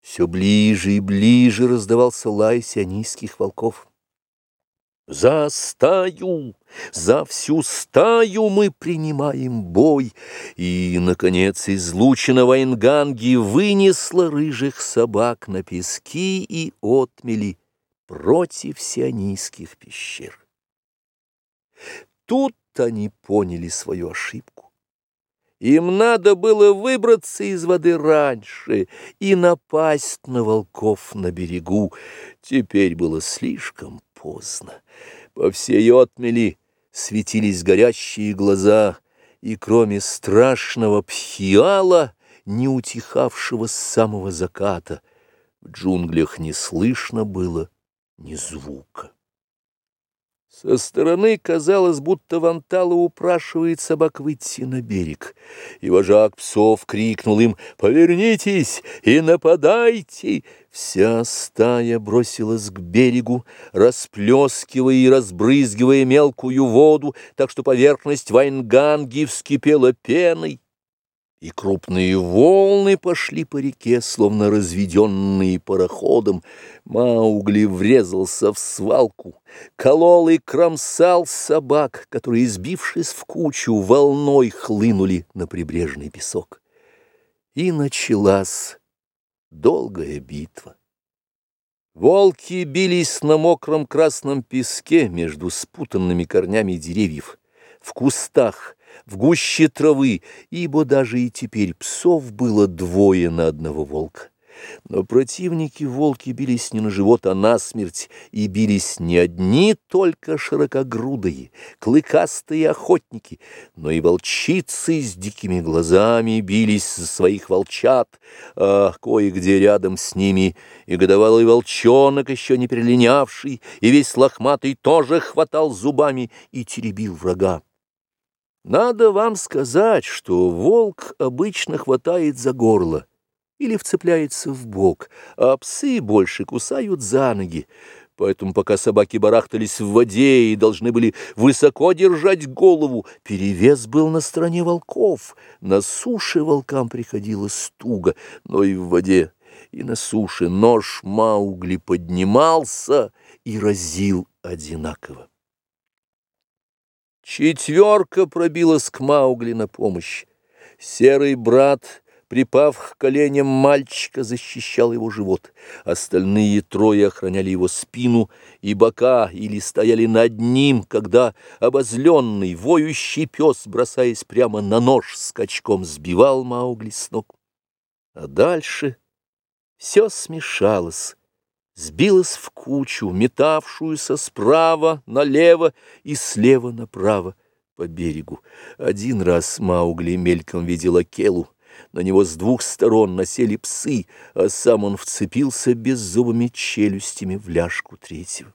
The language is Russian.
Все ближе и ближе раздавался лай сионийских волков. За стаю, за всю стаю мы принимаем бой, И, наконец, излучина Вайнганги вынесла рыжих собак на пески и отмели против сионийских пещер. Тут они поняли свою ошибку. Им надо было выбраться из воды раньше и напасть на волков на берегу. Теперь было слишком поздно. По всей отмели светились горящие глаза, и кроме страшного пхиала, не утихавшего с самого заката, в джунглях не слышно было ни звука. Со стороны казалось, будто Вантала упрашивает собак выйти на берег. И вожак псов крикнул им «Повернитесь и нападайте!» Вся стая бросилась к берегу, расплескивая и разбрызгивая мелкую воду, так что поверхность Вайнганги вскипела пеной и крупные волны пошли по реке, словно разведенные пароходом. Маугли врезался в свалку, колол и кромсал собак, которые, сбившись в кучу, волной хлынули на прибрежный песок. И началась долгая битва. Волки бились на мокром красном песке между спутанными корнями деревьев, в кустах, в гуще травы, ибо даже и теперь псов было двое на одного волка. Но противники волки бились не на живот, а на смерть, и бились не одни только широкогрудые, клыкастые охотники, но и волчицы с дикими глазами бились за своих волчат, а кое-где рядом с ними и годовалый волчонок, еще не перелинявший, и весь лохматый тоже хватал зубами и теребил врага. Надо вам сказать, что волк обычно хватает за горло или вцепляется в бок, а псы больше кусают за ноги. Поэтому пока собаки барахтались в воде и должны были высоко держать голову, перевес был на стороне волков. На суше волкам приходилось туго, но и в воде, и на суше нож Маугли поднимался и разил одинаково. Четверка пробилась к Маугли на помощь. Серый брат, припав к коленям мальчика, защищал его живот. Остальные трое охраняли его спину и бока или стояли над ним, когда обозленный, воющий пес, бросаясь прямо на нож, скачком сбивал Маугли с ног. А дальше все смешалось сбилась в кучу, метавшуюся справа налево и слева направо по берегу. Один раз Маугли мельком видел Акелу. На него с двух сторон насели псы, а сам он вцепился беззубыми челюстями в ляжку третьего.